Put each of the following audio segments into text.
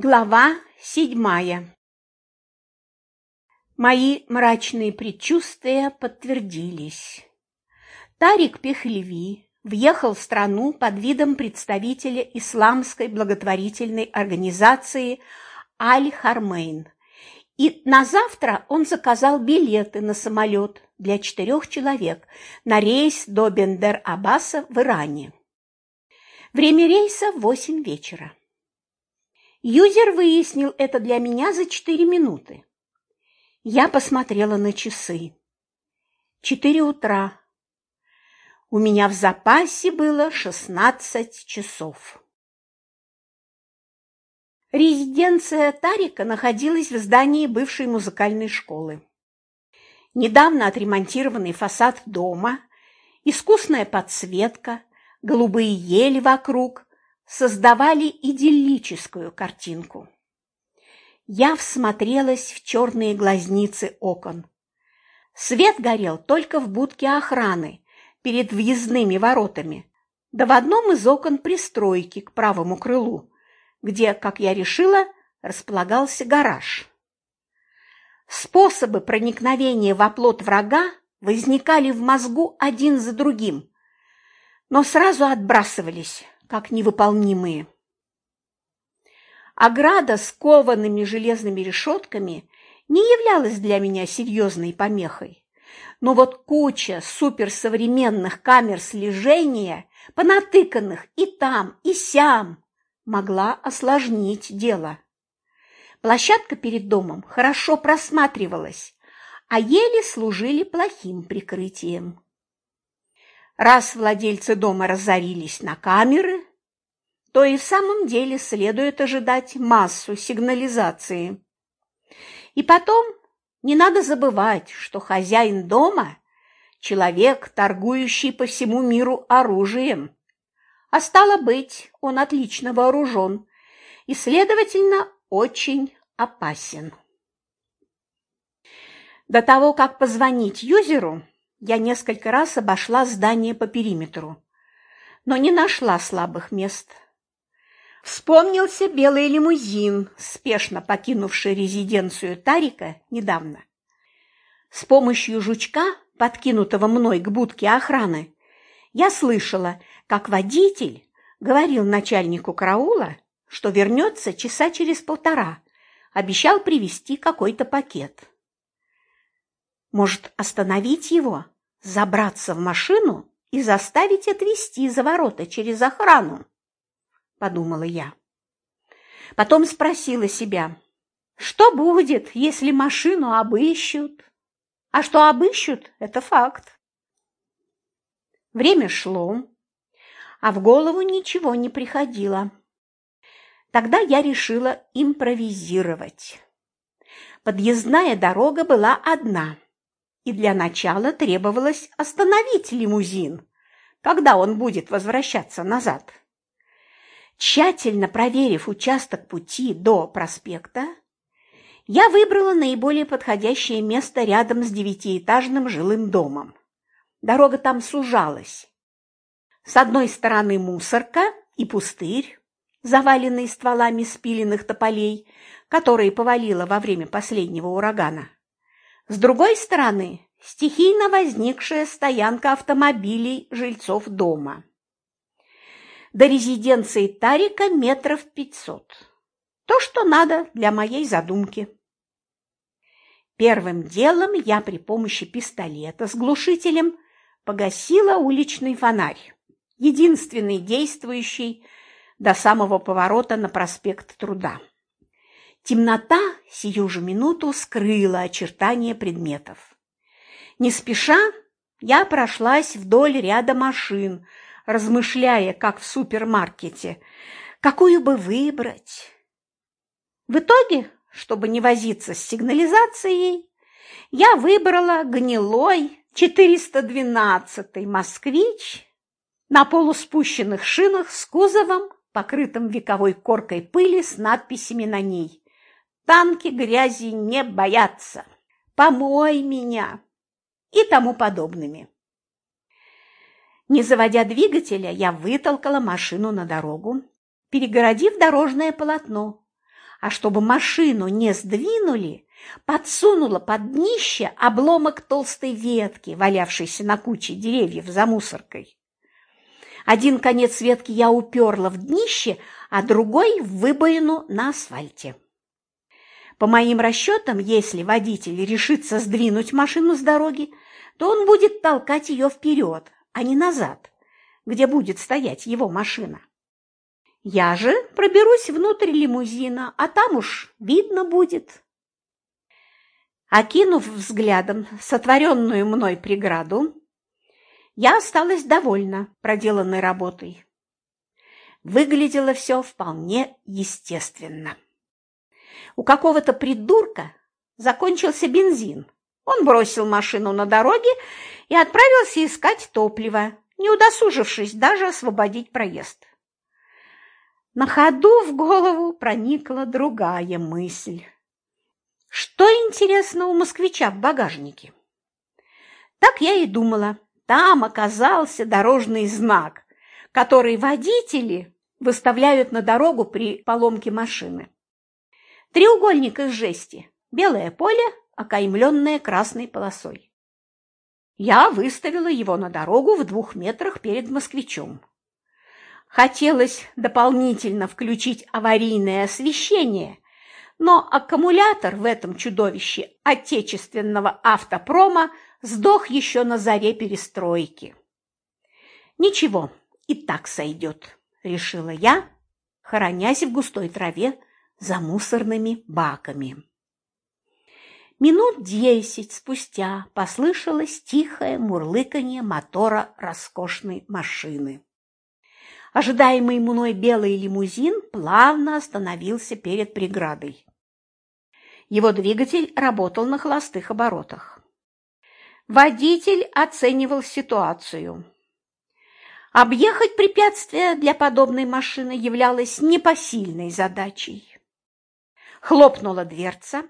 Глава седьмая Мои мрачные предчувствия подтвердились. Тарик Пехлеви въехал в страну под видом представителя исламской благотворительной организации Аль-Хармейн, и на завтра он заказал билеты на самолет для четырех человек на рейс до Бендер-Аббаса в Иране. Время рейса – восемь вечера. Юзер выяснил это для меня за четыре минуты. Я посмотрела на часы. Четыре утра. У меня в запасе было шестнадцать часов. Резиденция Тарика находилась в здании бывшей музыкальной школы. Недавно отремонтированный фасад дома, искусная подсветка, голубые ели вокруг, создавали идиллическую картинку. Я всмотрелась в черные глазницы окон. Свет горел только в будке охраны перед въездными воротами, да в одном из окон пристройки к правому крылу, где, как я решила, располагался гараж. Способы проникновения в оплот врага возникали в мозгу один за другим, но сразу отбрасывались как невыполнимые. Ограда с коваными железными решетками не являлась для меня серьезной помехой. Но вот куча суперсовременных камер слежения, понатыканных и там, и сям, могла осложнить дело. Площадка перед домом хорошо просматривалась, а ели служили плохим прикрытием. Раз владельцы дома разорились на камеры, то и в самом деле следует ожидать массу сигнализации. И потом не надо забывать, что хозяин дома – человек, торгующий по всему миру оружием. А стало быть, он отлично вооружен и, следовательно, очень опасен. До того, как позвонить юзеру, я несколько раз обошла здание по периметру, но не нашла слабых мест. Вспомнился белый лимузин, спешно покинувший резиденцию Тарика недавно. С помощью жучка, подкинутого мной к будке охраны, я слышала, как водитель говорил начальнику караула, что вернется часа через полтора, обещал привезти какой-то пакет. Может, остановить его, забраться в машину и заставить отвезти за ворота через охрану? Подумала я. Потом спросила себя, что будет, если машину обыщут? А что обыщут – это факт. Время шло, а в голову ничего не приходило. Тогда я решила импровизировать. Подъездная дорога была одна – и для начала требовалось остановить лимузин, когда он будет возвращаться назад. Тщательно проверив участок пути до проспекта, я выбрала наиболее подходящее место рядом с девятиэтажным жилым домом. Дорога там сужалась. С одной стороны мусорка и пустырь, заваленный стволами спиленных тополей, которые повалило во время последнего урагана. С другой стороны, стихийно возникшая стоянка автомобилей жильцов дома. До резиденции Тарика метров пятьсот. То, что надо для моей задумки. Первым делом я при помощи пистолета с глушителем погасила уличный фонарь, единственный действующий до самого поворота на проспект Труда. Темнота сию же минуту скрыла очертания предметов. Не спеша я прошлась вдоль ряда машин, размышляя, как в супермаркете, какую бы выбрать. В итоге, чтобы не возиться с сигнализацией, я выбрала гнилой 412-й «Москвич» на полуспущенных шинах с кузовом, покрытым вековой коркой пыли с надписями на ней танки грязи не боятся, помой меня и тому подобными. Не заводя двигателя, я вытолкала машину на дорогу, перегородив дорожное полотно, а чтобы машину не сдвинули, подсунула под днище обломок толстой ветки, валявшейся на куче деревьев за мусоркой. Один конец ветки я уперла в днище, а другой в выбоину на асфальте. По моим расчетам, если водитель решится сдвинуть машину с дороги, то он будет толкать ее вперед, а не назад, где будет стоять его машина. Я же проберусь внутрь лимузина, а там уж видно будет. Окинув взглядом сотворенную мной преграду, я осталась довольна проделанной работой. Выглядело все вполне естественно. У какого-то придурка закончился бензин. Он бросил машину на дороге и отправился искать топливо, не удосужившись даже освободить проезд. На ходу в голову проникла другая мысль. Что, интересно, у москвича в багажнике? Так я и думала. Там оказался дорожный знак, который водители выставляют на дорогу при поломке машины. Треугольник из жести, белое поле, окаймленное красной полосой. Я выставила его на дорогу в двух метрах перед москвичом. Хотелось дополнительно включить аварийное освещение, но аккумулятор в этом чудовище отечественного автопрома сдох еще на заре перестройки. «Ничего, и так сойдет», – решила я, хоронясь в густой траве за мусорными баками. Минут десять спустя послышалось тихое мурлыканье мотора роскошной машины. Ожидаемый мной белый лимузин плавно остановился перед преградой. Его двигатель работал на холостых оборотах. Водитель оценивал ситуацию. Объехать препятствие для подобной машины являлось непосильной задачей. Хлопнула дверца,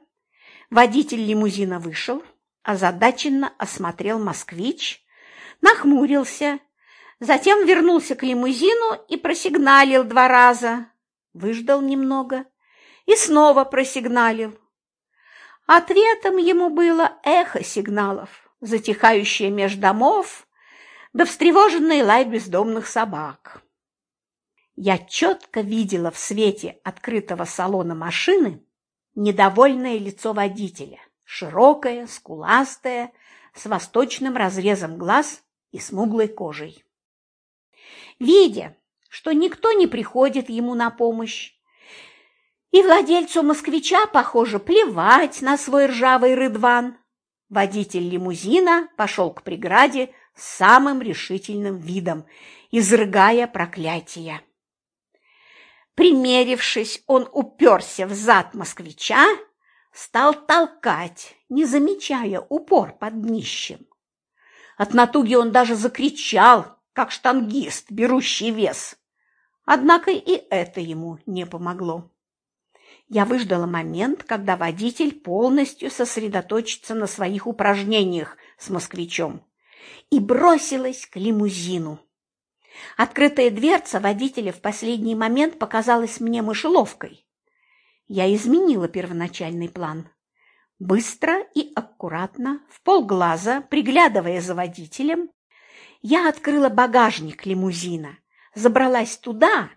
водитель лимузина вышел, озадаченно осмотрел москвич, нахмурился, затем вернулся к лимузину и просигналил два раза, выждал немного и снова просигналил. Ответом ему было эхо сигналов затихающее меж домов, да встревоженный лай бездомных собак. Я четко видела в свете открытого салона машины недовольное лицо водителя, широкое, скуластое, с восточным разрезом глаз и смуглой кожей. Видя, что никто не приходит ему на помощь, и владельцу москвича, похоже, плевать на свой ржавый рыдван, Водитель лимузина пошел к преграде с самым решительным видом, изрыгая проклятия. Примерившись, он уперся в зад москвича, стал толкать, не замечая упор под днищем. От натуги он даже закричал, как штангист, берущий вес. Однако и это ему не помогло. Я выждала момент, когда водитель полностью сосредоточится на своих упражнениях с москвичом и бросилась к лимузину. Открытая дверца водителя в последний момент показалась мне мышеловкой. Я изменила первоначальный план. Быстро и аккуратно, в полглаза, приглядывая за водителем, я открыла багажник лимузина, забралась туда,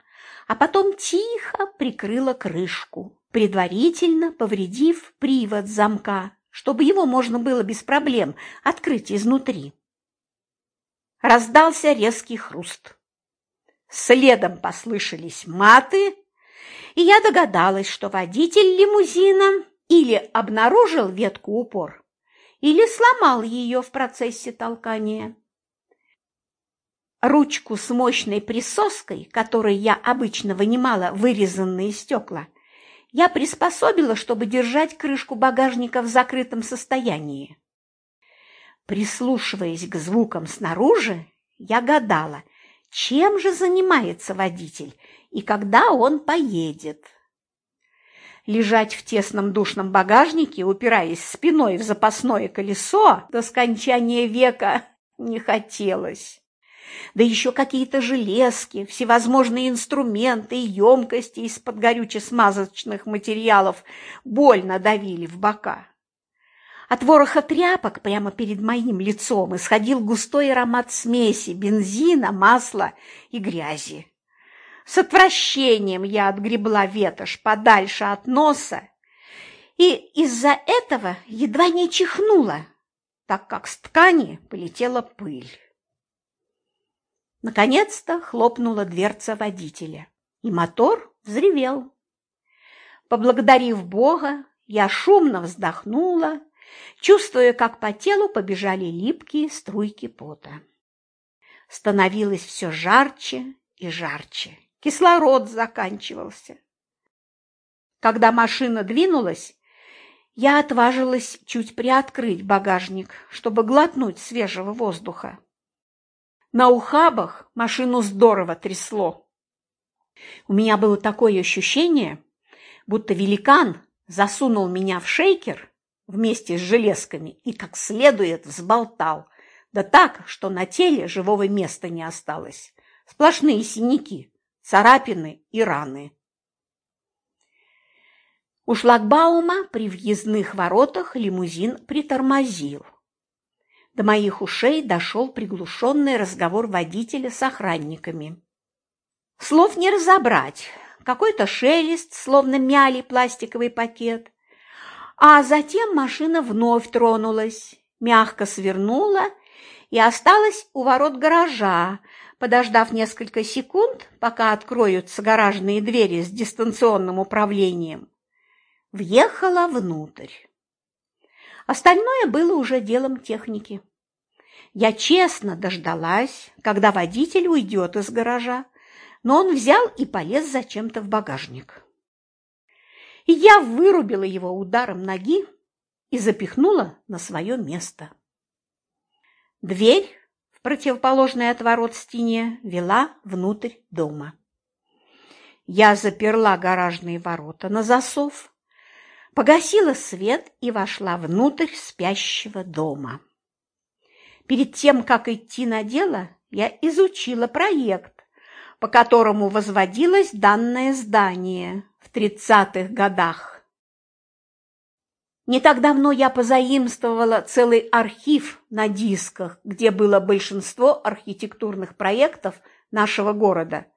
а потом тихо прикрыла крышку предварительно повредив привод замка, чтобы его можно было без проблем открыть изнутри. Раздался резкий хруст. Следом послышались маты, и я догадалась, что водитель лимузина или обнаружил ветку упор, или сломал ее в процессе толкания. Ручку с мощной присоской, которой я обычно вынимала вырезанные стекла, я приспособила, чтобы держать крышку багажника в закрытом состоянии. Прислушиваясь к звукам снаружи, я гадала, чем же занимается водитель и когда он поедет. Лежать в тесном душном багажнике, упираясь спиной в запасное колесо до скончания века, не хотелось. да еще какие-то железки, всевозможные инструменты и емкости из-под горюче-смазочных материалов больно давили в бока. От вороха тряпок прямо перед моим лицом исходил густой аромат смеси бензина, масла и грязи. С отвращением я отгребла ветошь подальше от носа и из-за этого едва не чихнула, так как с ткани полетела пыль. Наконец-то хлопнула дверца водителя, и мотор взревел. Поблагодарив Бога, я шумно вздохнула чувствуя, как по телу побежали липкие струйки пота. Становилось все жарче и жарче. Кислород заканчивался. Когда машина двинулась, я отважилась чуть приоткрыть багажник, чтобы глотнуть свежего воздуха. На ухабах машину здорово трясло. У меня было такое ощущение, будто великан засунул меня в шейкер вместе с железками и как следует взболтал, да так, что на теле живого места не осталось. Сплошные синяки, царапины и раны. У шлагбаума при въездных воротах лимузин притормозил. До моих ушей дошел приглушенный разговор водителя с охранниками. Слов не разобрать. Какой-то шелест, словно мяли пластиковый пакет, а затем машина вновь тронулась, мягко свернула и осталась у ворот гаража, подождав несколько секунд, пока откроются гаражные двери с дистанционным управлением. Въехала внутрь. Остальное было уже делом техники. Я честно дождалась, когда водитель уйдет из гаража, но он взял и полез зачем-то в багажник я вырубила его ударом ноги и запихнула на свое место. Дверь в противоположной от ворот стене вела внутрь дома. Я заперла гаражные ворота на засов, погасила свет и вошла внутрь спящего дома. Перед тем, как идти на дело, я изучила проект, по которому возводилось данное здание, в 30-х годах. Не так давно я позаимствовала целый архив на дисках, где было большинство архитектурных проектов нашего города,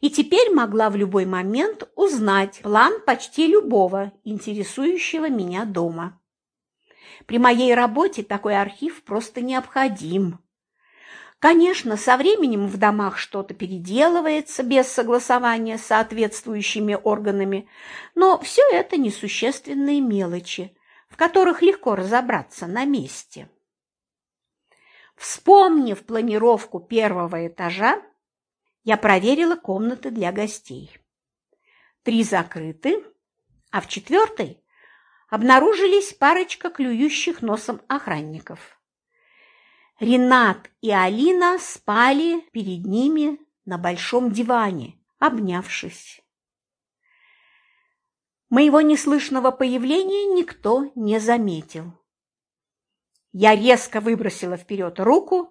и теперь могла в любой момент узнать план почти любого интересующего меня дома. При моей работе такой архив просто необходим. Конечно, со временем в домах что-то переделывается без согласования с соответствующими органами, но все это несущественные мелочи, в которых легко разобраться на месте. Вспомнив планировку первого этажа, я проверила комнаты для гостей. Три закрыты, а в четвертой обнаружились парочка клюющих носом охранников. Ренат и Алина спали перед ними на большом диване, обнявшись. Моего неслышного появления никто не заметил. Я резко выбросила вперед руку,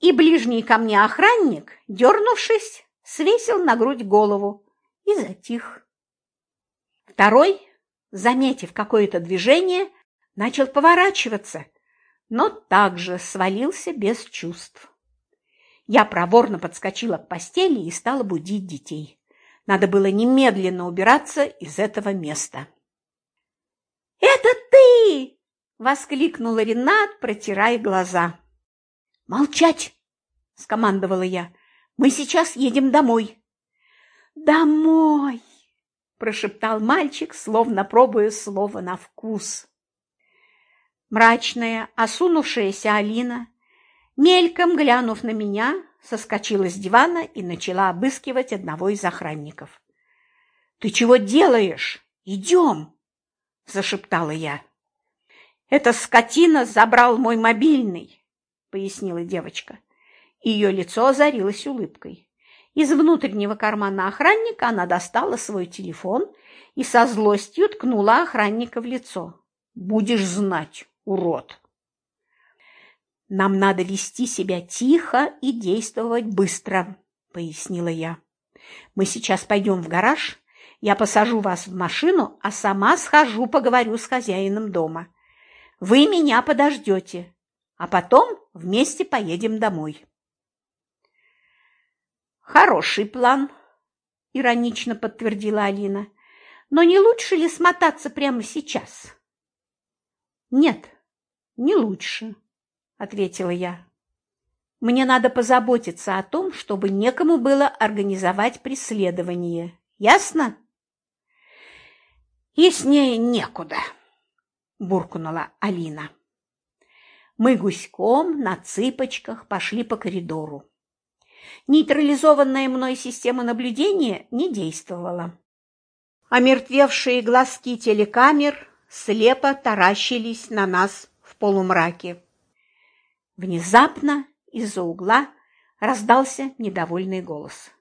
и ближний ко мне охранник, дернувшись, свесил на грудь голову и затих. Второй, заметив какое-то движение, начал поворачиваться но также свалился без чувств. Я проворно подскочила к постели и стала будить детей. Надо было немедленно убираться из этого места. «Это ты!» – воскликнула Ренат, протирая глаза. «Молчать!» – скомандовала я. «Мы сейчас едем домой». «Домой!» – прошептал мальчик, словно пробуя слово на вкус. Мрачная, осунувшаяся Алина, мельком глянув на меня, соскочила с дивана и начала обыскивать одного из охранников. «Ты чего делаешь? Идем!» – зашептала я. «Эта скотина забрал мой мобильный», – пояснила девочка. Ее лицо озарилось улыбкой. Из внутреннего кармана охранника она достала свой телефон и со злостью ткнула охранника в лицо. «Будешь знать!» Урод. Нам надо вести себя тихо и действовать быстро, пояснила я. Мы сейчас пойдем в гараж, я посажу вас в машину, а сама схожу поговорю с хозяином дома. Вы меня подождете, а потом вместе поедем домой. Хороший план, иронично подтвердила Алина. Но не лучше ли смотаться прямо сейчас? Нет, не лучше, ответила я. Мне надо позаботиться о том, чтобы некому было организовать преследование. Ясно? Яснее некуда, буркнула Алина. Мы гуськом на цыпочках пошли по коридору. Нейтрализованная мной система наблюдения не действовала. Омертвевшие глазки телекамер слепо таращились на нас полумраке. Внезапно из-за угла раздался недовольный голос.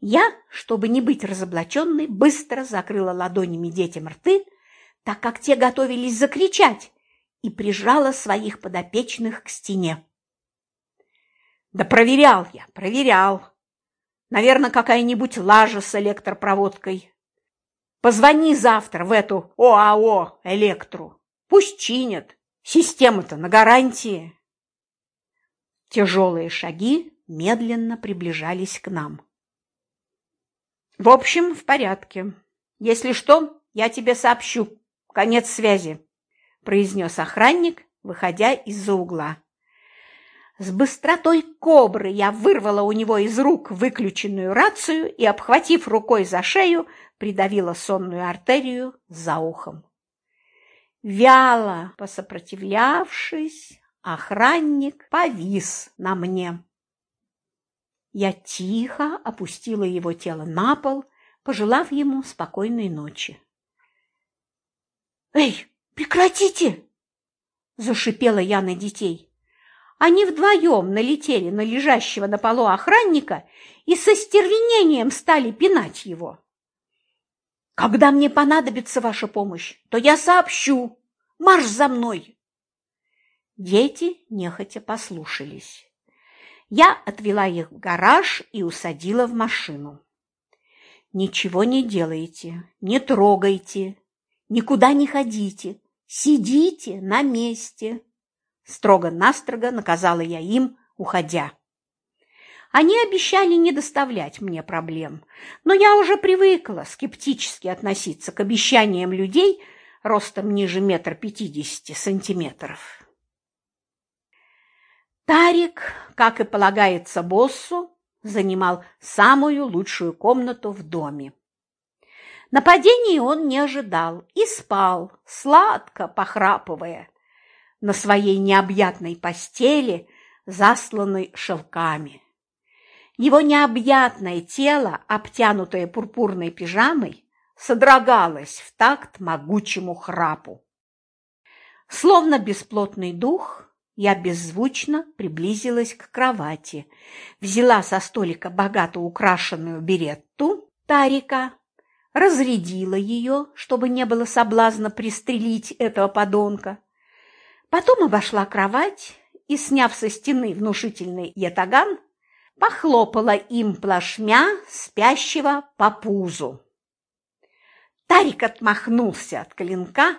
Я, чтобы не быть разоблаченной, быстро закрыла ладонями детям рты, так как те готовились закричать, и прижала своих подопечных к стене. Да проверял я, проверял. Наверное, какая-нибудь лажа с электропроводкой. Позвони завтра в эту ОАО «Электру». Пусть чинят. Система-то на гарантии. Тяжелые шаги медленно приближались к нам. В общем, в порядке. Если что, я тебе сообщу. Конец связи, произнес охранник, выходя из-за угла. С быстротой кобры я вырвала у него из рук выключенную рацию и, обхватив рукой за шею, придавила сонную артерию за ухом. Вяло посопротивлявшись, охранник повис на мне. Я тихо опустила его тело на пол, пожелав ему спокойной ночи. «Эй, прекратите!» – зашипела я на детей. Они вдвоем налетели на лежащего на полу охранника и со стервенением стали пинать его. «Когда мне понадобится ваша помощь, то я сообщу. Марш за мной!» Дети нехотя послушались. Я отвела их в гараж и усадила в машину. «Ничего не делайте, не трогайте, никуда не ходите, сидите на месте», Строго-настрого наказала я им, уходя. Они обещали не доставлять мне проблем, но я уже привыкла скептически относиться к обещаниям людей ростом ниже метра пятидесяти сантиметров. Тарик, как и полагается боссу, занимал самую лучшую комнату в доме. Нападений он не ожидал и спал, сладко похрапывая, на своей необъятной постели, засланной шелками. Его необъятное тело, обтянутое пурпурной пижамой, содрогалось в такт могучему храпу. Словно бесплотный дух, я беззвучно приблизилась к кровати, взяла со столика богато украшенную беретту Тарика, разрядила ее, чтобы не было соблазна пристрелить этого подонка, Потом обошла кровать и, сняв со стены внушительный ятаган, похлопала им плашмя спящего по пузу. Тарик отмахнулся от клинка,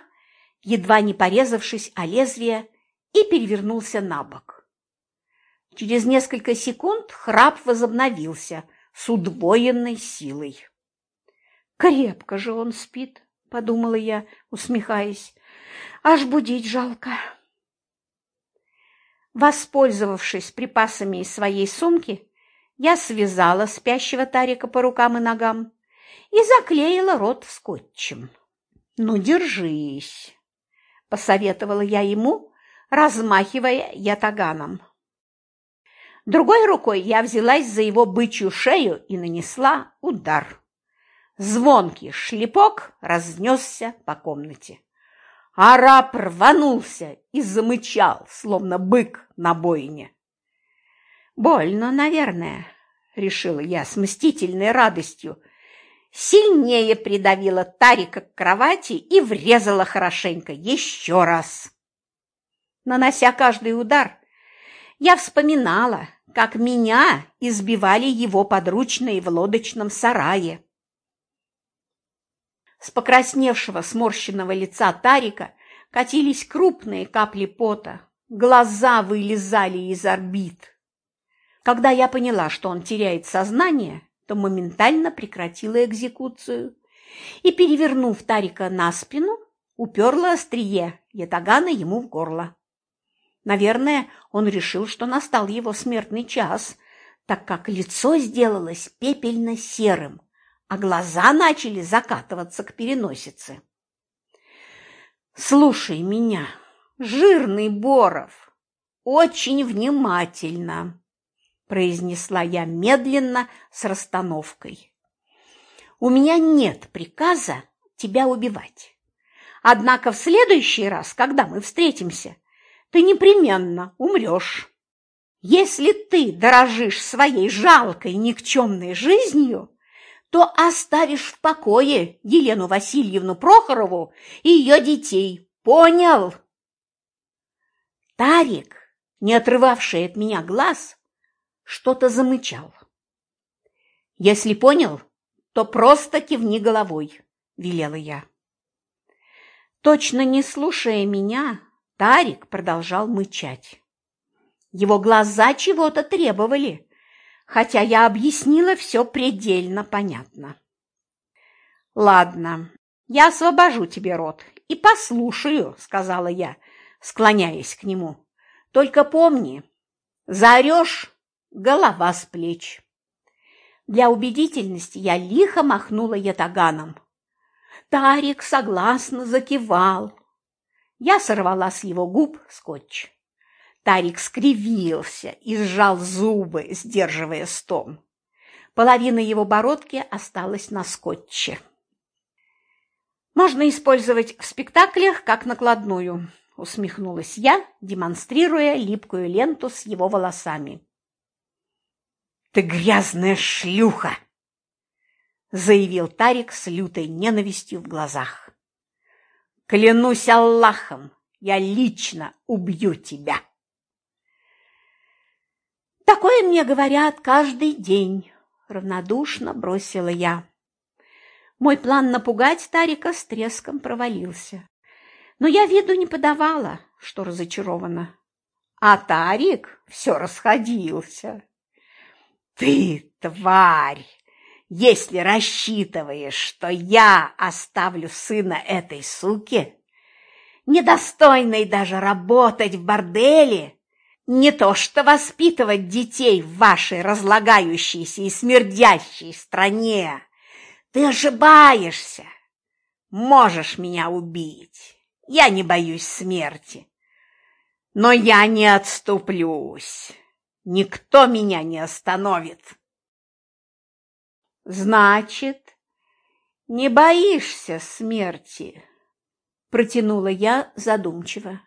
едва не порезавшись о лезвие, и перевернулся на бок. Через несколько секунд храп возобновился с удвоенной силой. «Крепко же он спит», — подумала я, усмехаясь. «Аж будить жалко». Воспользовавшись припасами из своей сумки, я связала спящего Тарика по рукам и ногам и заклеила рот скотчем. «Ну, держись!» – посоветовала я ему, размахивая ятаганом. Другой рукой я взялась за его бычью шею и нанесла удар. Звонкий шлепок разнесся по комнате. Араб рванулся и замычал, словно бык на бойне. «Больно, наверное», — решила я с мстительной радостью. Сильнее придавила Тарика к кровати и врезала хорошенько еще раз. нанося каждый удар, я вспоминала, как меня избивали его подручные в лодочном сарае. С покрасневшего сморщенного лица Тарика катились крупные капли пота, глаза вылезали из орбит. Когда я поняла, что он теряет сознание, то моментально прекратила экзекуцию и, перевернув Тарика на спину, уперла острие ятагана ему в горло. Наверное, он решил, что настал его смертный час, так как лицо сделалось пепельно-серым, а глаза начали закатываться к переносице. «Слушай меня, жирный Боров, очень внимательно!» произнесла я медленно с расстановкой. У меня нет приказа тебя убивать. Однако в следующий раз, когда мы встретимся, ты непременно умрешь. Если ты дорожишь своей жалкой никчемной жизнью, то оставишь в покое Елену Васильевну Прохорову и ее детей. Понял? Тарик, не отрывавший от меня глаз, что-то замычал. «Если понял, то просто кивни головой», – велела я. Точно не слушая меня, Тарик продолжал мычать. Его глаза чего-то требовали, хотя я объяснила все предельно понятно. «Ладно, я освобожу тебе рот и послушаю», – сказала я, склоняясь к нему. «Только помни, заорешь голова с плеч. Для убедительности я лихо махнула ятаганом. Тарик согласно закивал. Я сорвала с его губ скотч. Тарик скривился и сжал зубы, сдерживая стон. Половина его бородки осталась на скотче. «Можно использовать в спектаклях как накладную», – усмехнулась я, демонстрируя липкую ленту с его волосами. «Ты грязная шлюха!» – заявил Тарик с лютой ненавистью в глазах. «Клянусь Аллахом, я лично убью тебя!» «Такое мне говорят каждый день», – равнодушно бросила я. Мой план напугать Тарика с треском провалился. Но я виду не подавала, что разочарована. А Тарик все расходился. Ты, тварь, если рассчитываешь, что я оставлю сына этой суки, недостойной даже работать в борделе, не то что воспитывать детей в вашей разлагающейся и смердящей стране, ты ошибаешься. Можешь меня убить, я не боюсь смерти, но я не отступлюсь. Никто меня не остановит. Значит, не боишься смерти? Протянула я задумчиво.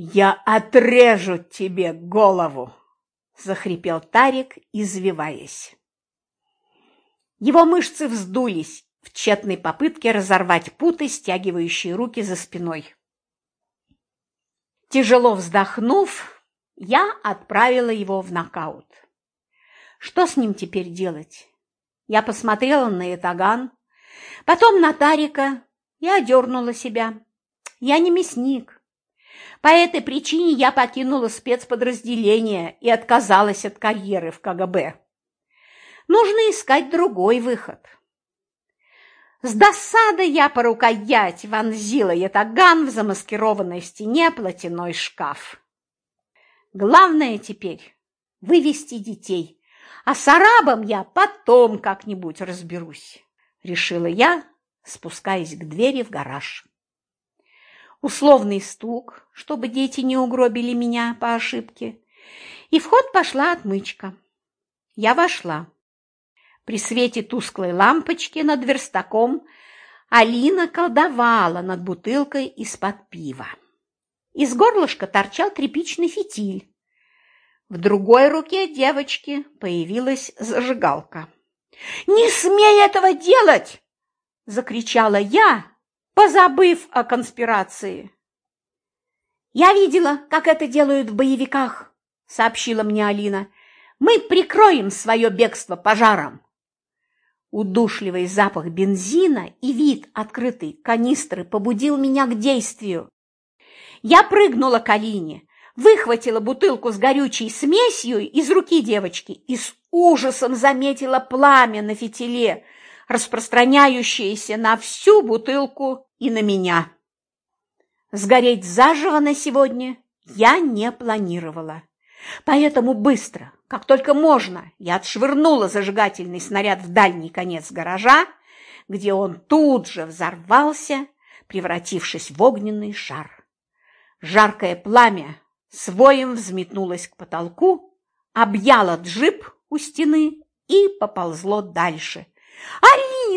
Я отрежу тебе голову, захрипел Тарик, извиваясь. Его мышцы вздулись в тщетной попытке разорвать путы, стягивающие руки за спиной. Тяжело вздохнув, я отправила его в нокаут. Что с ним теперь делать? Я посмотрела на Этаган, потом на Тарика и одернула себя. Я не мясник. По этой причине я покинула спецподразделение и отказалась от карьеры в КГБ. Нужно искать другой выход. С досадой я по рукоять вонзила ятаган в замаскированной стене платяной шкаф. Главное теперь вывести детей, а с арабом я потом как-нибудь разберусь, решила я, спускаясь к двери в гараж. Условный стук, чтобы дети не угробили меня по ошибке, и в ход пошла отмычка. Я вошла. При свете тусклой лампочки над верстаком Алина колдовала над бутылкой из-под пива. Из горлышка торчал тряпичный фитиль. В другой руке девочки появилась зажигалка. «Не смей этого делать!» – закричала я, позабыв о конспирации. «Я видела, как это делают в боевиках», – сообщила мне Алина. «Мы прикроем свое бегство пожаром». Удушливый запах бензина и вид открытой канистры побудил меня к действию. Я прыгнула к Алине, выхватила бутылку с горючей смесью из руки девочки и с ужасом заметила пламя на фитиле, распространяющееся на всю бутылку и на меня. Сгореть заживо на сегодня я не планировала. Поэтому быстро, как только можно, я отшвырнула зажигательный снаряд в дальний конец гаража, где он тут же взорвался, превратившись в огненный шар. Жаркое пламя своим взметнулось к потолку, объяло джип у стены и поползло дальше.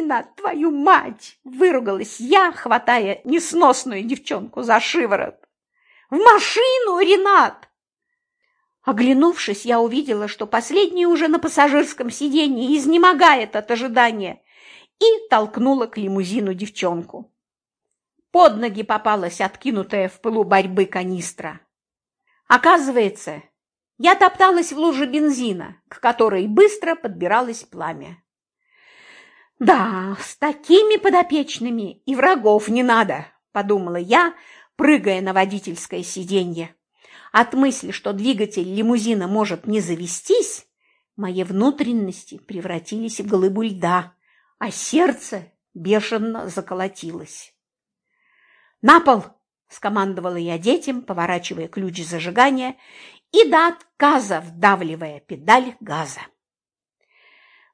«Алина, твою мать!» – выругалась я, хватая несносную девчонку за шиворот. «В машину, Ренат!» Оглянувшись, я увидела, что последний уже на пассажирском сиденье изнемогает от ожидания, и толкнула к лимузину девчонку. Под ноги попалась откинутая в пылу борьбы канистра. Оказывается, я топталась в луже бензина, к которой быстро подбиралось пламя. «Да, с такими подопечными и врагов не надо», – подумала я, прыгая на водительское сиденье. От мысли, что двигатель лимузина может не завестись, мои внутренности превратились в глыбу льда, а сердце бешено заколотилось. «На пол!» – скомандовала я детям, поворачивая ключ зажигания и до отказа вдавливая педаль газа.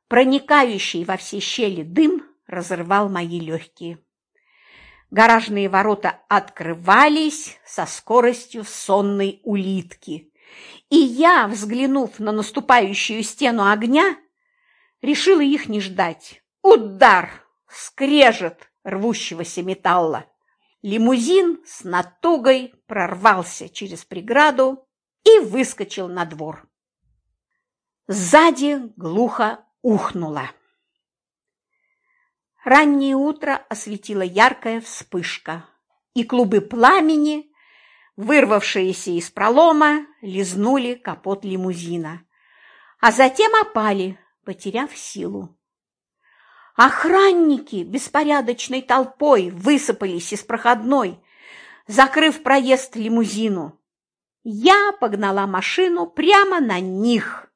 Проникающий во все щели дым разрывал мои легкие. Гаражные ворота открывались со скоростью сонной улитки, и я, взглянув на наступающую стену огня, решила их не ждать. Удар! Скрежет рвущегося металла! Лимузин с натугой прорвался через преграду и выскочил на двор. Сзади глухо ухнуло. Раннее утро осветила яркая вспышка, и клубы пламени, вырвавшиеся из пролома, лизнули капот лимузина, а затем опали, потеряв силу. Охранники беспорядочной толпой высыпались из проходной, закрыв проезд лимузину. Я погнала машину прямо на них.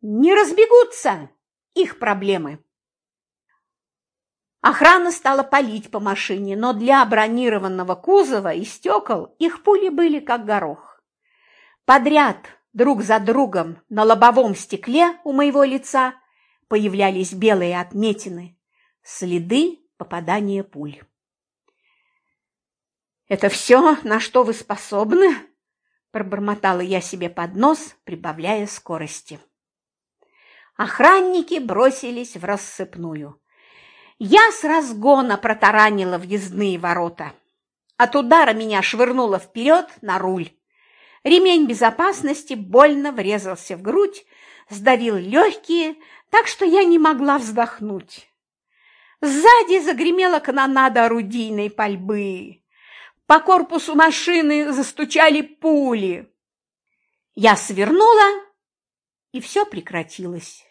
Не разбегутся их проблемы. Охрана стала палить по машине, но для бронированного кузова и стекол их пули были как горох. Подряд, друг за другом, на лобовом стекле у моего лица – появлялись белые отметины, следы попадания пуль. «Это все, на что вы способны?» – пробормотала я себе под нос, прибавляя скорости. Охранники бросились в рассыпную. Я с разгона протаранила въездные ворота. От удара меня швырнуло вперед на руль. Ремень безопасности больно врезался в грудь, сдавил легкие, так что я не могла вздохнуть. Сзади загремела канонада орудийной пальбы. По корпусу машины застучали пули. Я свернула, и все прекратилось.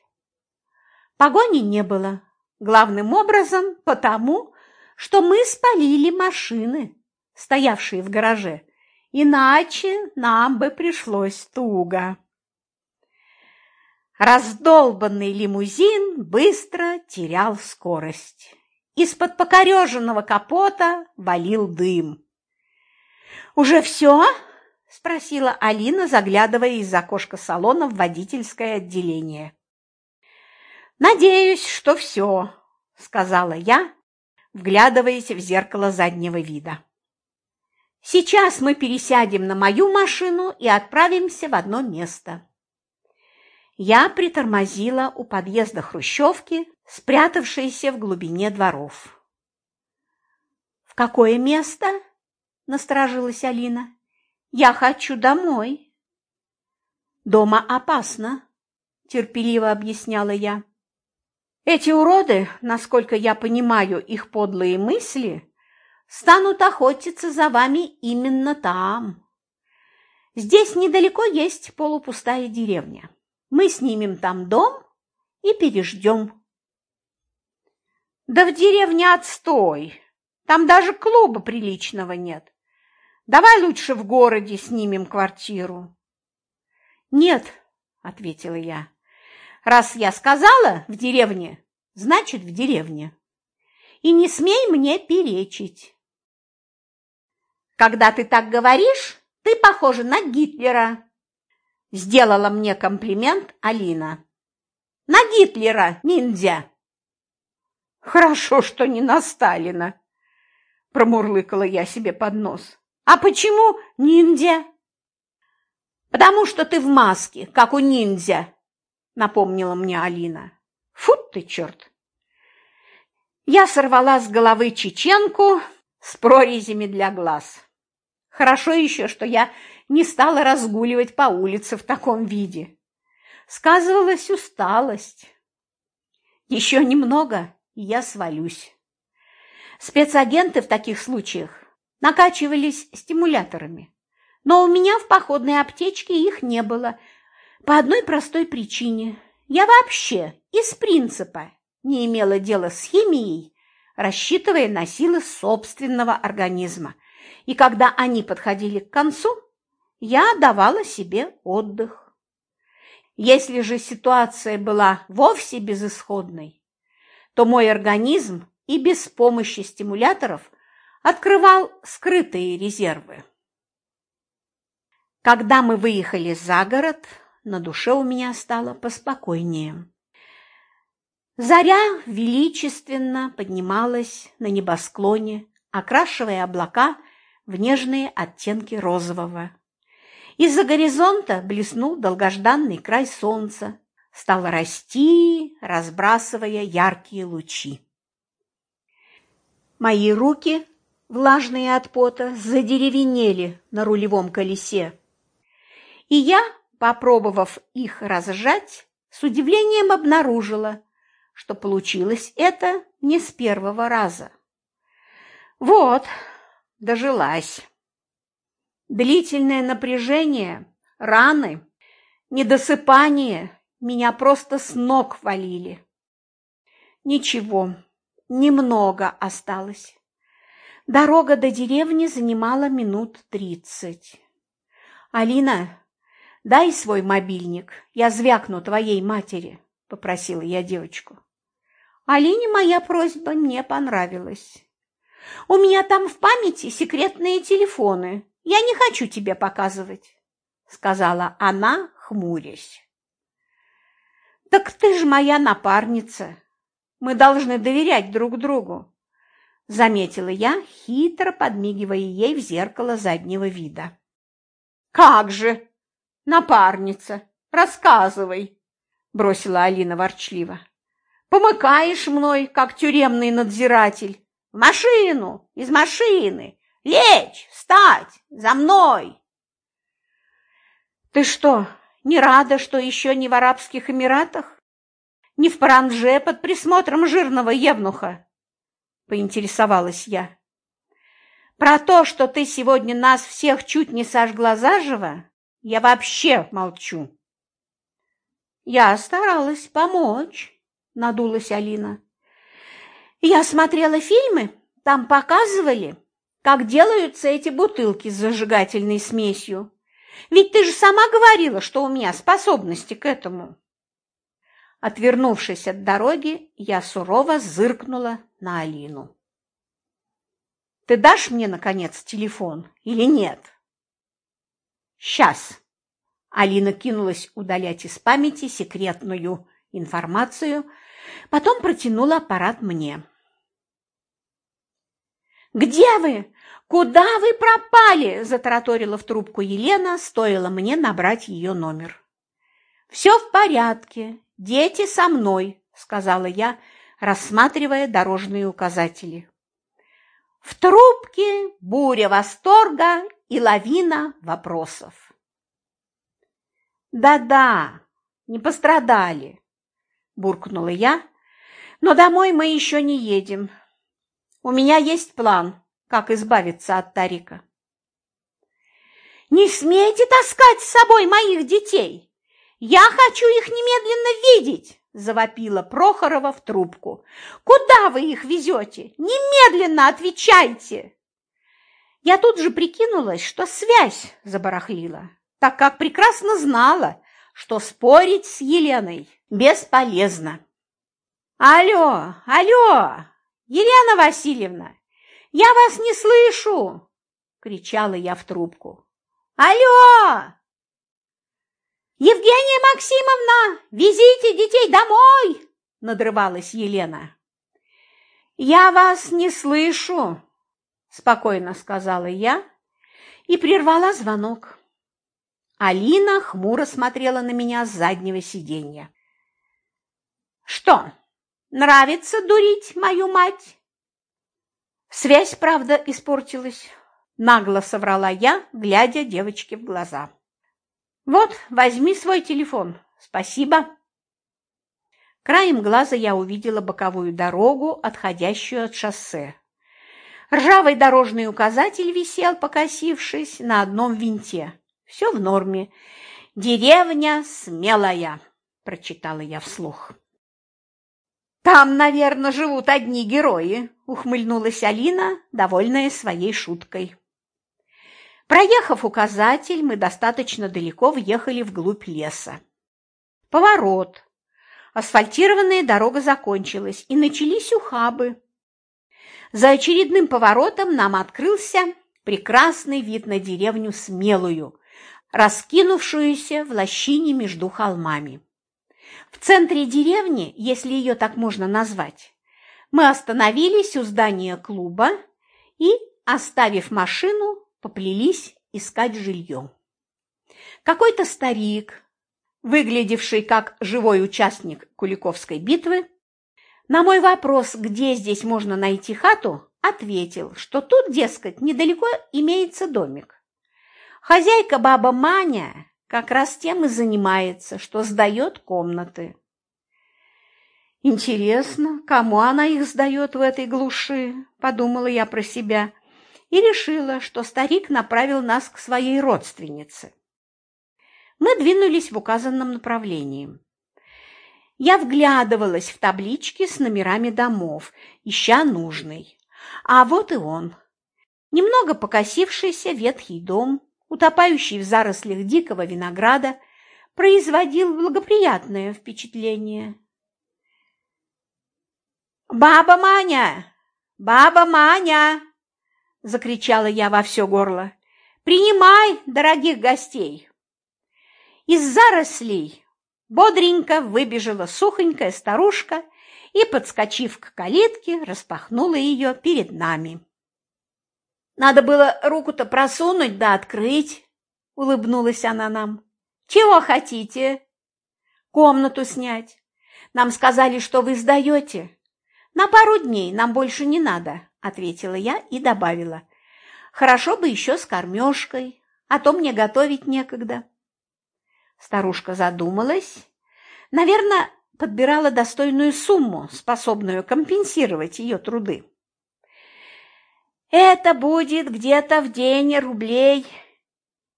Погони не было, главным образом потому, что мы спалили машины, стоявшие в гараже, иначе нам бы пришлось туго. Раздолбанный лимузин быстро терял скорость. Из-под покореженного капота валил дым. «Уже все?» – спросила Алина, заглядывая из окошка салона в водительское отделение. «Надеюсь, что все», – сказала я, вглядываясь в зеркало заднего вида. «Сейчас мы пересядем на мою машину и отправимся в одно место» я притормозила у подъезда хрущевки, спрятавшейся в глубине дворов. «В какое место?» – насторожилась Алина. «Я хочу домой». «Дома опасно», – терпеливо объясняла я. «Эти уроды, насколько я понимаю их подлые мысли, станут охотиться за вами именно там, Здесь недалеко есть полупустая деревня. Мы снимем там дом и переждем. Да в деревне отстой. Там даже клуба приличного нет. Давай лучше в городе снимем квартиру. Нет, ответила я. Раз я сказала в деревне, значит в деревне. И не смей мне перечить. Когда ты так говоришь, ты похожа на Гитлера. Сделала мне комплимент Алина. На Гитлера, ниндзя. Хорошо, что не на Сталина, промурлыкала я себе под нос. А почему ниндзя? Потому что ты в маске, как у ниндзя, напомнила мне Алина. Фу ты, черт! Я сорвала с головы чеченку с прорезями для глаз. Хорошо еще, что я не стала разгуливать по улице в таком виде. Сказывалась усталость. Еще немного, и я свалюсь. Спецагенты в таких случаях накачивались стимуляторами, но у меня в походной аптечке их не было по одной простой причине. Я вообще из принципа не имела дела с химией, рассчитывая на силы собственного организма – и когда они подходили к концу, я давала себе отдых. Если же ситуация была вовсе безысходной, то мой организм и без помощи стимуляторов открывал скрытые резервы. Когда мы выехали за город, на душе у меня стало поспокойнее. Заря величественно поднималась на небосклоне, окрашивая облака в нежные оттенки розового. Из-за горизонта блеснул долгожданный край солнца, стал расти, разбрасывая яркие лучи. Мои руки, влажные от пота, задеревенели на рулевом колесе, и я, попробовав их разжать, с удивлением обнаружила, что получилось это не с первого раза. Вот, дожилась. Длительное напряжение, раны, недосыпание меня просто с ног валили. Ничего, немного осталось. Дорога до деревни занимала минут тридцать. «Алина, дай свой мобильник, я звякну твоей матери», – попросила я девочку. Алине моя просьба не понравилась. У меня там в памяти секретные телефоны. Я не хочу тебе показывать, сказала она, хмурясь. Так ты же моя напарница. Мы должны доверять друг другу, заметила я, хитро подмигивая ей в зеркало заднего вида. Как же, напарница, рассказывай, бросила Алина ворчливо. Помыкаешь мной, как тюремный надзиратель. В машину! Из машины! Лечь! Встать! За мной!» «Ты что, не рада, что еще не в Арабских Эмиратах? Не в Паранже под присмотром жирного евнуха?» – поинтересовалась я. «Про то, что ты сегодня нас всех чуть не сожгла заживо, я вообще молчу». «Я старалась помочь», – надулась Алина. Я смотрела фильмы, там показывали, как делаются эти бутылки с зажигательной смесью. Ведь ты же сама говорила, что у меня способности к этому. Отвернувшись от дороги, я сурово зыркнула на Алину. Ты дашь мне, наконец, телефон или нет? Сейчас. Алина кинулась удалять из памяти секретную информацию, потом протянула аппарат мне. «Где вы? Куда вы пропали?» – затараторила в трубку Елена, стоило мне набрать ее номер. «Все в порядке, дети со мной», – сказала я, рассматривая дорожные указатели. В трубке буря восторга и лавина вопросов. «Да-да, не пострадали», – буркнула я, – «но домой мы еще не едем. У меня есть план, как избавиться от Тарика. Не смейте таскать с собой моих детей! Я хочу их немедленно видеть!» – завопила Прохорова в трубку. «Куда вы их везете? Немедленно отвечайте!» Я тут же прикинулась, что связь забарахлила, так как прекрасно знала, что спорить с Еленой бесполезно. «Алло, алло, Елена Васильевна, я вас не слышу!» – кричала я в трубку. «Алло!» «Евгения Максимовна, везите детей домой!» – надрывалась Елена. «Я вас не слышу!» – спокойно сказала я и прервала звонок. Алина хмуро смотрела на меня с заднего сиденья. «Что, нравится дурить мою мать?» Связь, правда, испортилась. Нагло соврала я, глядя девочке в глаза. «Вот, возьми свой телефон. Спасибо». Краем глаза я увидела боковую дорогу, отходящую от шоссе. Ржавый дорожный указатель висел, покосившись, на одном винте. Все в норме. «Деревня смелая», – прочитала я вслух. «Там, наверное, живут одни герои», – ухмыльнулась Алина, довольная своей шуткой. Проехав указатель, мы достаточно далеко въехали вглубь леса. Поворот. Асфальтированная дорога закончилась, и начались ухабы. За очередным поворотом нам открылся прекрасный вид на деревню Смелую, раскинувшуюся в лощине между холмами. В центре деревни, если ее так можно назвать, мы остановились у здания клуба и, оставив машину, поплелись искать жилье. Какой-то старик, выглядевший как живой участник Куликовской битвы, на мой вопрос, где здесь можно найти хату, ответил, что тут, дескать, недалеко имеется домик. Хозяйка баба Маня как раз тем и занимается, что сдает комнаты. Интересно, кому она их сдает в этой глуши, подумала я про себя – и решила, что старик направил нас к своей родственнице. Мы двинулись в указанном направлении. Я вглядывалась в таблички с номерами домов, ища нужный. А вот и он. Немного покосившийся ветхий дом, утопающий в зарослях дикого винограда, производил благоприятное впечатление. «Баба Маня! Баба Маня!» Закричала я во все горло. «Принимай, дорогих гостей!» Из зарослей бодренько выбежала сухонькая старушка и, подскочив к калитке, распахнула ее перед нами. «Надо было руку-то просунуть да открыть», — улыбнулась она нам. «Чего хотите?» «Комнату снять. Нам сказали, что вы сдаете. На пару дней нам больше не надо ответила я и добавила. Хорошо бы еще с кормежкой, а то мне готовить некогда. Старушка задумалась. Наверное, подбирала достойную сумму, способную компенсировать ее труды. Это будет где-то в день рублей.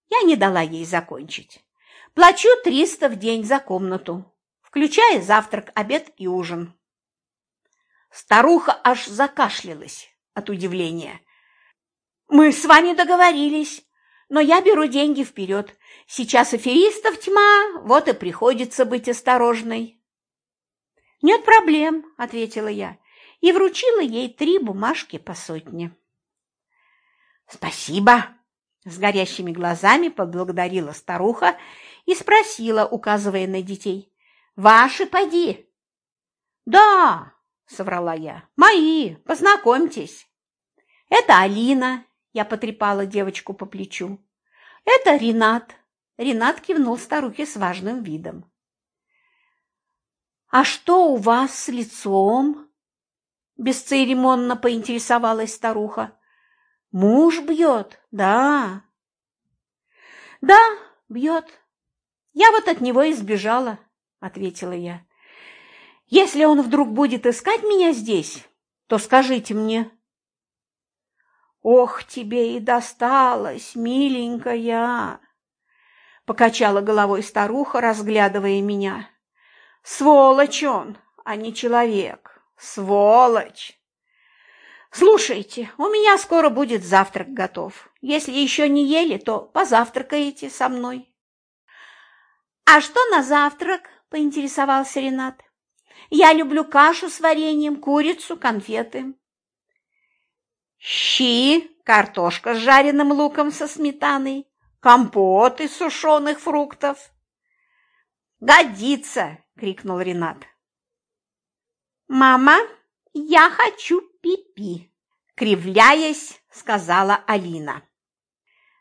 Я не дала ей закончить. Плачу триста в день за комнату, включая завтрак, обед и ужин. Старуха аж закашлялась от удивления. «Мы с вами договорились, но я беру деньги вперед. Сейчас аферистов тьма, вот и приходится быть осторожной». «Нет проблем», — ответила я и вручила ей три бумажки по сотне. «Спасибо!» — с горящими глазами поблагодарила старуха и спросила, указывая на детей. «Ваши поди?» «Да!» — соврала я. «Мои, познакомьтесь!» Это Алина, я потрепала девочку по плечу. Это Ренат. Ренат кивнул старухе с важным видом. А что у вас с лицом? Бесцеремонно поинтересовалась старуха. Муж бьет, да. Да, бьет. Я вот от него избежала, ответила я. Если он вдруг будет искать меня здесь, то скажите мне, Ох, тебе и досталось, миленькая! Покачала головой старуха, разглядывая меня. Сволочь он, а не человек. Сволочь! Слушайте, у меня скоро будет завтрак готов. Если еще не ели, то позавтракаете со мной. А что на завтрак? поинтересовался Ренат. Я люблю кашу с вареньем, курицу, конфеты. Щи, картошка с жареным луком со сметаной, компот из сушеных фруктов. «Годится!» – крикнул Ренат. «Мама, я хочу пипи!» – кривляясь, сказала Алина.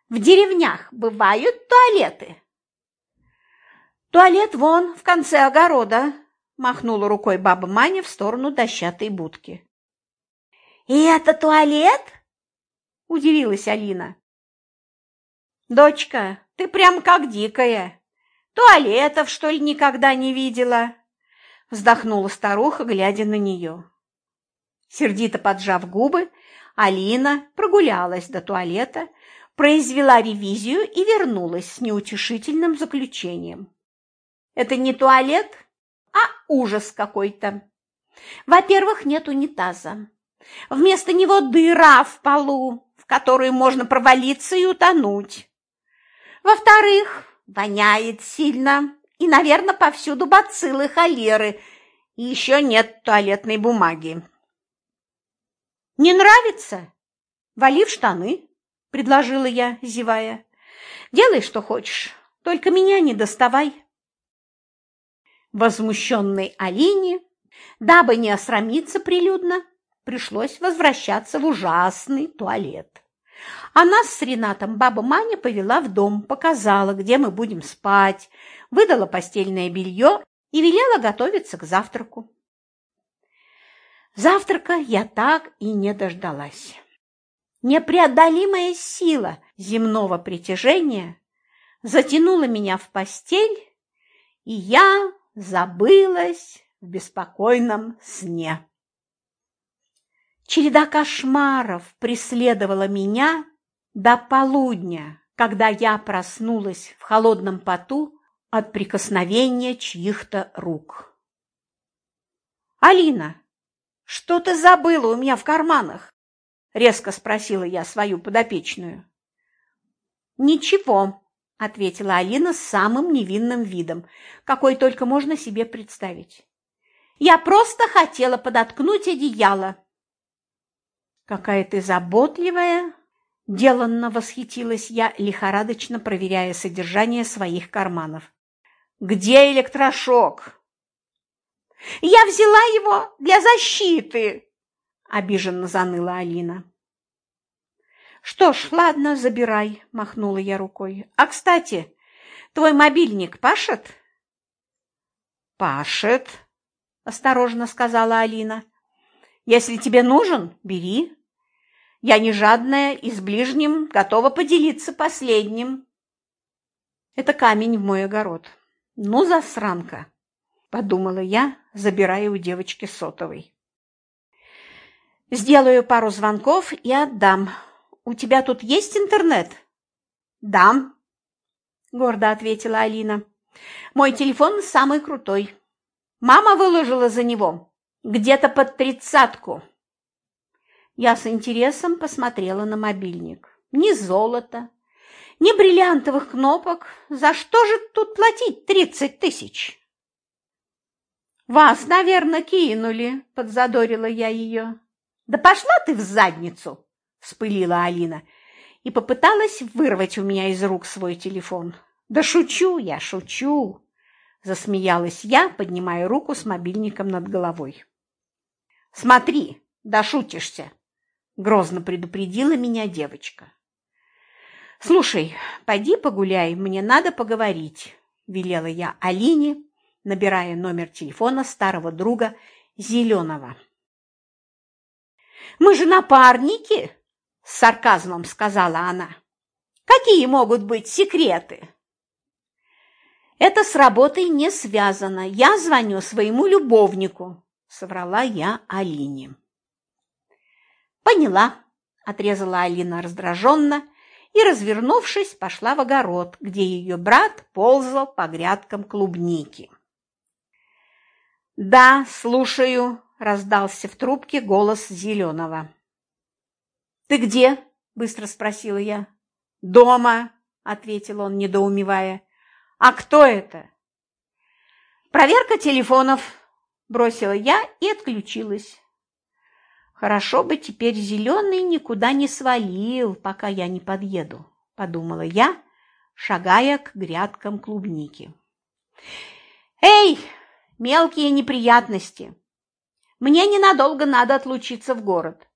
«В деревнях бывают туалеты?» «Туалет вон, в конце огорода», – махнула рукой баба Маня в сторону дощатой будки. «И это туалет?» – удивилась Алина. «Дочка, ты прям как дикая. Туалетов, что ли, никогда не видела?» – вздохнула старуха, глядя на нее. Сердито поджав губы, Алина прогулялась до туалета, произвела ревизию и вернулась с неутешительным заключением. «Это не туалет, а ужас какой-то. Во-первых, нет унитаза. Вместо него дыра в полу, в которую можно провалиться и утонуть. Во-вторых, воняет сильно, и, наверное, повсюду бациллы холеры, и еще нет туалетной бумаги. «Не нравится? Вали в штаны», – предложила я, зевая. «Делай, что хочешь, только меня не доставай». Возмущенной Алине, дабы не осрамиться прилюдно, пришлось возвращаться в ужасный туалет. А нас с Ренатом баба Маня повела в дом, показала, где мы будем спать, выдала постельное белье и велела готовиться к завтраку. Завтрака я так и не дождалась. Непреодолимая сила земного притяжения затянула меня в постель, и я забылась в беспокойном сне. Череда кошмаров преследовала меня до полудня, когда я проснулась в холодном поту от прикосновения чьих-то рук. «Алина, что ты забыла у меня в карманах?» – резко спросила я свою подопечную. «Ничего», – ответила Алина с самым невинным видом, какой только можно себе представить. «Я просто хотела подоткнуть одеяло». «Какая ты заботливая!» – деланно восхитилась я, лихорадочно проверяя содержание своих карманов. «Где электрошок?» «Я взяла его для защиты!» – обиженно заныла Алина. «Что ж, ладно, забирай», – махнула я рукой. «А, кстати, твой мобильник пашет?» «Пашет», – осторожно сказала Алина. «Если тебе нужен, бери. Я не жадная и с ближним готова поделиться последним. Это камень в мой огород. Ну, засранка, подумала я, забирая у девочки сотовый. Сделаю пару звонков и отдам. У тебя тут есть интернет? Да, гордо ответила Алина. Мой телефон самый крутой. Мама выложила за него где-то под тридцатку. Я с интересом посмотрела на мобильник. Ни золота, ни бриллиантовых кнопок. За что же тут платить тридцать тысяч? «Вас, наверное, кинули», – подзадорила я ее. «Да пошла ты в задницу!» – вспылила Алина и попыталась вырвать у меня из рук свой телефон. «Да шучу я, шучу!» – засмеялась я, поднимая руку с мобильником над головой. «Смотри, да шутишься!» Грозно предупредила меня девочка. «Слушай, пойди погуляй, мне надо поговорить», – велела я Алине, набирая номер телефона старого друга Зеленого. «Мы же напарники!» – с сарказмом сказала она. «Какие могут быть секреты?» «Это с работой не связано. Я звоню своему любовнику», – соврала я Алине. «Поняла», – отрезала Алина раздраженно и, развернувшись, пошла в огород, где ее брат ползал по грядкам клубники. «Да, слушаю», – раздался в трубке голос Зеленого. «Ты где?» – быстро спросила я. «Дома», – ответил он, недоумевая. «А кто это?» «Проверка телефонов», – бросила я и отключилась. Хорошо бы теперь зеленый никуда не свалил, пока я не подъеду, подумала я, шагая к грядкам клубники. Эй, мелкие неприятности! Мне ненадолго надо отлучиться в город.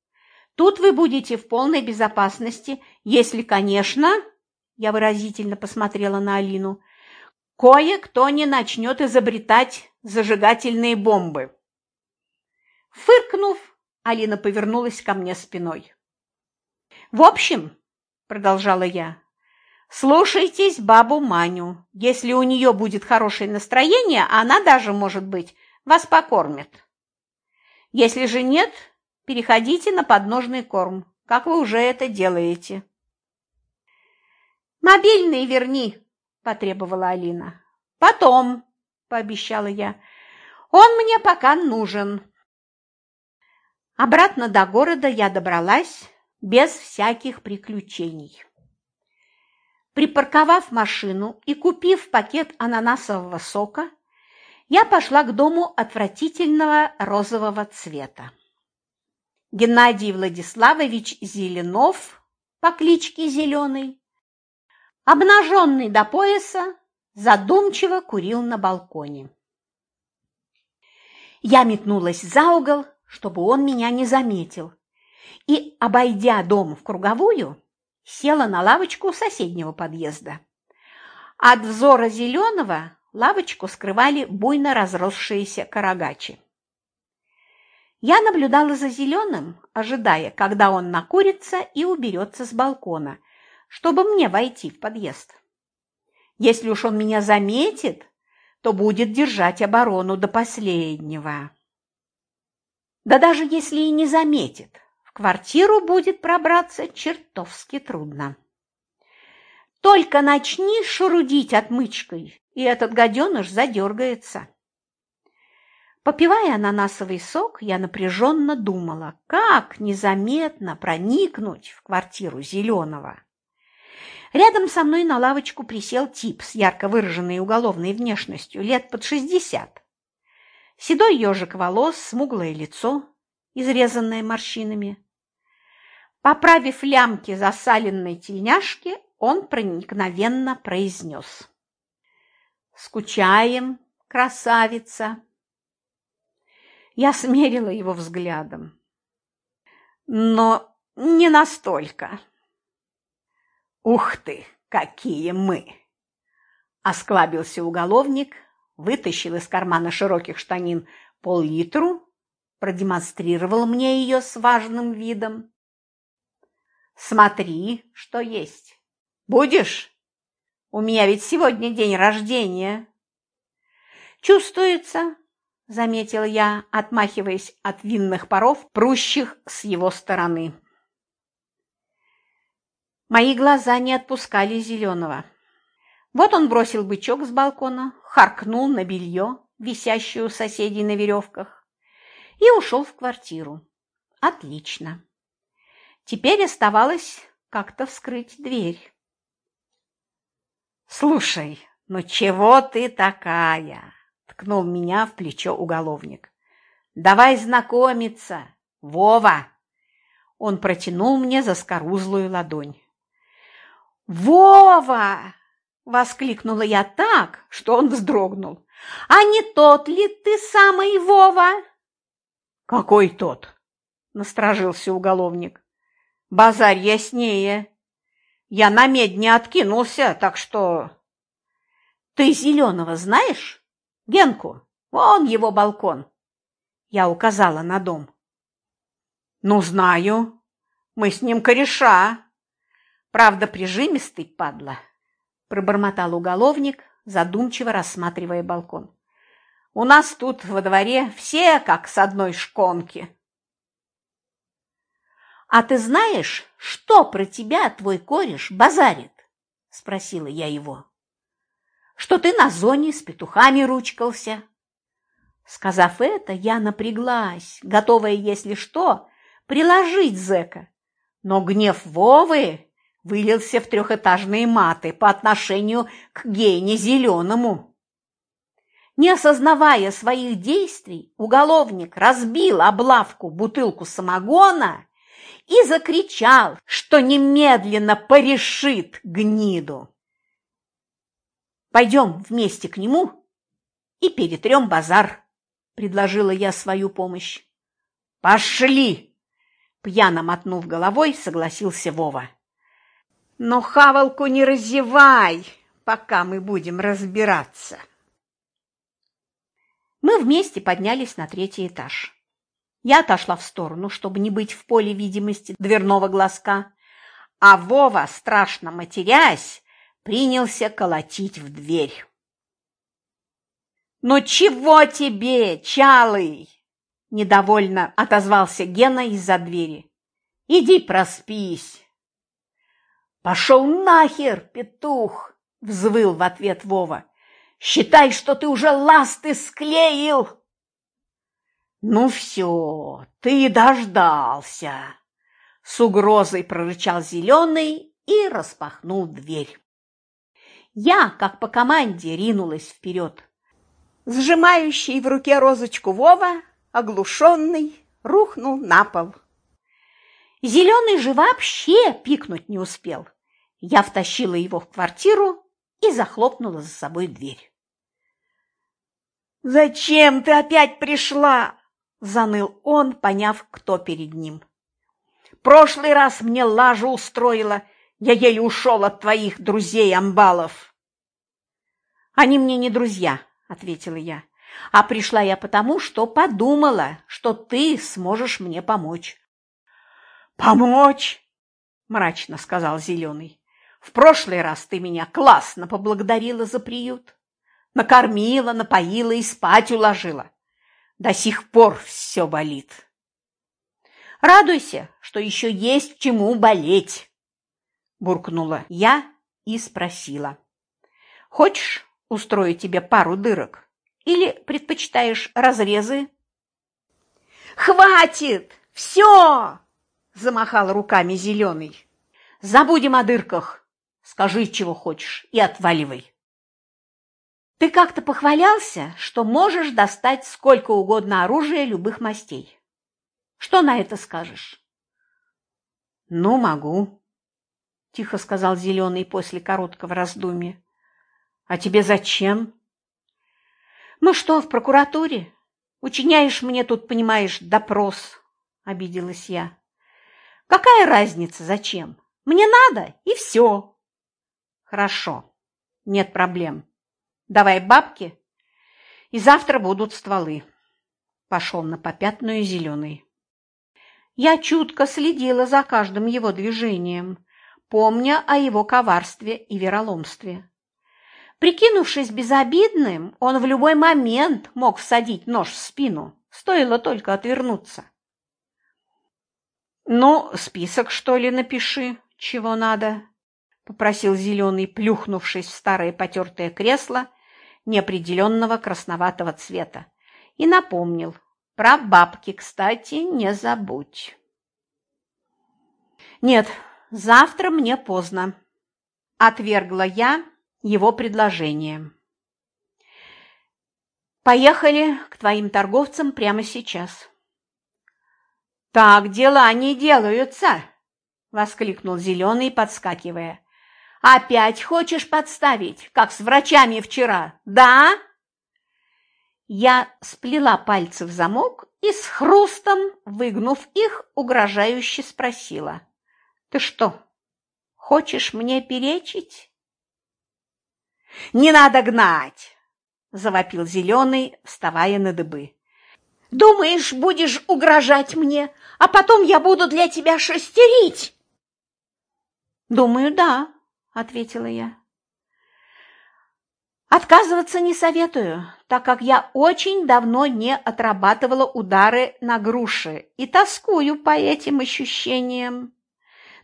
Тут вы будете в полной безопасности, если, конечно, я выразительно посмотрела на Алину, кое-кто не начнет изобретать зажигательные бомбы. Фыркнув, Алина повернулась ко мне спиной. «В общем, — продолжала я, — слушайтесь бабу Маню. Если у нее будет хорошее настроение, она даже, может быть, вас покормит. Если же нет, переходите на подножный корм, как вы уже это делаете». «Мобильный верни!» – потребовала Алина. «Потом», – пообещала я. «Он мне пока нужен». Обратно до города я добралась без всяких приключений. Припарковав машину и купив пакет ананасового сока, я пошла к дому отвратительного розового цвета. Геннадий Владиславович Зеленов по кличке Зеленый, обнаженный до пояса, задумчиво курил на балконе. Я метнулась за угол, чтобы он меня не заметил, и, обойдя дом в круговую, села на лавочку соседнего подъезда. От взора зеленого лавочку скрывали буйно разросшиеся карагачи. Я наблюдала за зеленым, ожидая, когда он накурится и уберется с балкона, чтобы мне войти в подъезд. Если уж он меня заметит, то будет держать оборону до последнего. Да даже если и не заметит, в квартиру будет пробраться чертовски трудно. Только начни шурудить отмычкой, и этот гаденыш задергается. Попивая ананасовый сок, я напряженно думала, как незаметно проникнуть в квартиру Зеленого. Рядом со мной на лавочку присел тип с ярко выраженной уголовной внешностью, лет под шестьдесят. Седой ежик волос, смуглое лицо, изрезанное морщинами. Поправив лямки засаленной тельняшки, он проникновенно произнес. «Скучаем, красавица!» Я смерила его взглядом. «Но не настолько!» «Ух ты, какие мы!» Осклабился уголовник, вытащил из кармана широких штанин пол-литру, продемонстрировал мне ее с важным видом. «Смотри, что есть. Будешь? У меня ведь сегодня день рождения». «Чувствуется», — заметил я, отмахиваясь от винных паров, прущих с его стороны. Мои глаза не отпускали зеленого. Вот он бросил бычок с балкона, харкнул на белье, висящее у соседей на веревках, и ушел в квартиру. Отлично. Теперь оставалось как-то вскрыть дверь. «Слушай, ну чего ты такая?» – ткнул меня в плечо уголовник. «Давай знакомиться, Вова!» Он протянул мне заскорузлую ладонь. «Вова!» – воскликнула я так, что он вздрогнул. «А не тот ли ты самый Вова?» «Какой тот?» – насторожился уголовник. «Базарь яснее. Я на медь не откинулся, так что...» «Ты Зеленого знаешь? Генку? Вон его балкон!» Я указала на дом. «Ну, знаю. Мы с ним кореша. Правда, прижимистый, падла», – пробормотал уголовник, задумчиво рассматривая балкон. У нас тут во дворе все как с одной шконки. «А ты знаешь, что про тебя твой кореш базарит?» – спросила я его. «Что ты на зоне с петухами ручкался?» Сказав это, я напряглась, готовая, если что, приложить зэка. Но гнев Вовы вылился в трехэтажные маты по отношению к Гене Зеленому. Не осознавая своих действий, уголовник разбил облавку бутылку самогона и закричал, что немедленно порешит гниду. «Пойдем вместе к нему и перетрем базар», – предложила я свою помощь. «Пошли!» – пьяно мотнув головой, согласился Вова. «Но хавалку не разевай, пока мы будем разбираться!» Мы вместе поднялись на третий этаж. Я отошла в сторону, чтобы не быть в поле видимости дверного глазка, а Вова, страшно матерясь, принялся колотить в дверь. «Ну чего тебе, Чалый?» – недовольно отозвался Гена из-за двери. «Иди проспись». «Пошел нахер, петух!» – взвыл в ответ Вова. Считай, что ты уже ласты склеил. Ну все, ты дождался. С угрозой прорычал зеленый и распахнул дверь. Я, как по команде, ринулась вперед. Сжимающий в руке розочку Вова, оглушенный, рухнул на пол. Зеленый же вообще пикнуть не успел. Я втащила его в квартиру и захлопнула за собой дверь. «Зачем ты опять пришла?» – заныл он, поняв, кто перед ним. «Прошлый раз мне лажу устроила, я еле ушел от твоих друзей-амбалов». «Они мне не друзья», – ответила я, – «а пришла я потому, что подумала, что ты сможешь мне помочь». «Помочь?» – мрачно сказал Зеленый. «В прошлый раз ты меня классно поблагодарила за приют». Накормила, напоила и спать уложила. До сих пор все болит. Радуйся, что еще есть чему болеть, буркнула я и спросила. Хочешь устроить тебе пару дырок или предпочитаешь разрезы? Хватит! Все! Замахал руками зеленый. Забудем о дырках. Скажи, чего хочешь, и отваливай. Ты как-то похвалялся, что можешь достать сколько угодно оружия любых мастей. Что на это скажешь? Ну, могу, тихо сказал Зеленый после короткого раздумья. А тебе зачем? Мы что, в прокуратуре? Учиняешь мне тут, понимаешь, допрос, обиделась я. Какая разница, зачем? Мне надо, и все. Хорошо, нет проблем. Давай бабки, и завтра будут стволы. Пошел на попятную зеленый. Я чутко следила за каждым его движением, помня о его коварстве и вероломстве. Прикинувшись безобидным, он в любой момент мог всадить нож в спину, стоило только отвернуться. «Ну, список, что ли, напиши, чего надо?» – попросил Зеленый, плюхнувшись в старое потертое кресло неопределенного красноватого цвета и напомнил, про бабки, кстати, не забудь. Нет, завтра мне поздно, отвергла я его предложение. Поехали к твоим торговцам прямо сейчас. Так дела не делаются, воскликнул Зеленый, подскакивая. Опять хочешь подставить, как с врачами вчера, да? Я сплела пальцы в замок и с хрустом, выгнув их, угрожающе спросила. Ты что, хочешь мне перечить? Не надо гнать, завопил зеленый, вставая на дыбы. Думаешь, будешь угрожать мне, а потом я буду для тебя шестерить? Думаю, да, – ответила я. Отказываться не советую, так как я очень давно не отрабатывала удары на груши и тоскую по этим ощущениям.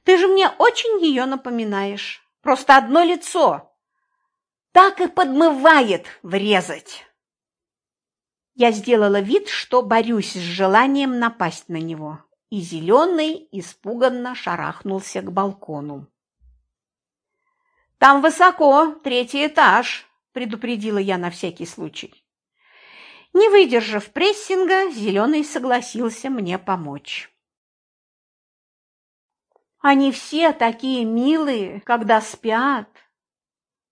Ты же мне очень ее напоминаешь. Просто одно лицо. Так и подмывает врезать. Я сделала вид, что борюсь с желанием напасть на него, и зеленый испуганно шарахнулся к балкону. «Там высоко, третий этаж», – предупредила я на всякий случай. Не выдержав прессинга, Зеленый согласился мне помочь. Они все такие милые, когда спят,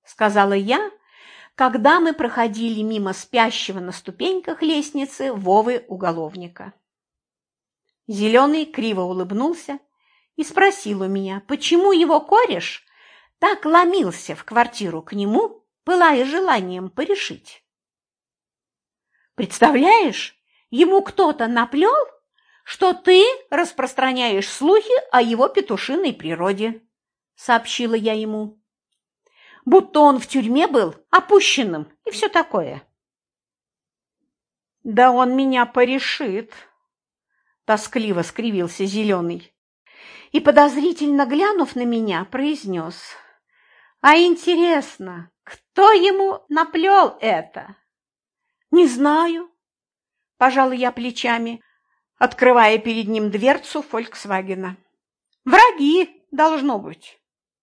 сказала я, когда мы проходили мимо спящего на ступеньках лестницы Вовы уголовника. Зеленый криво улыбнулся и спросил у меня, почему его кореш так ломился в квартиру к нему, пылая желанием порешить. Представляешь, ему кто-то наплел, что ты распространяешь слухи о его петушиной природе, сообщила я ему. Будто он в тюрьме был, опущенным и все такое. Да он меня порешит, тоскливо скривился зеленый и, подозрительно глянув на меня, произнес. А интересно, кто ему наплел это? Не знаю, пожала я плечами, открывая перед ним дверцу Фольксвагена. Враги, должно быть.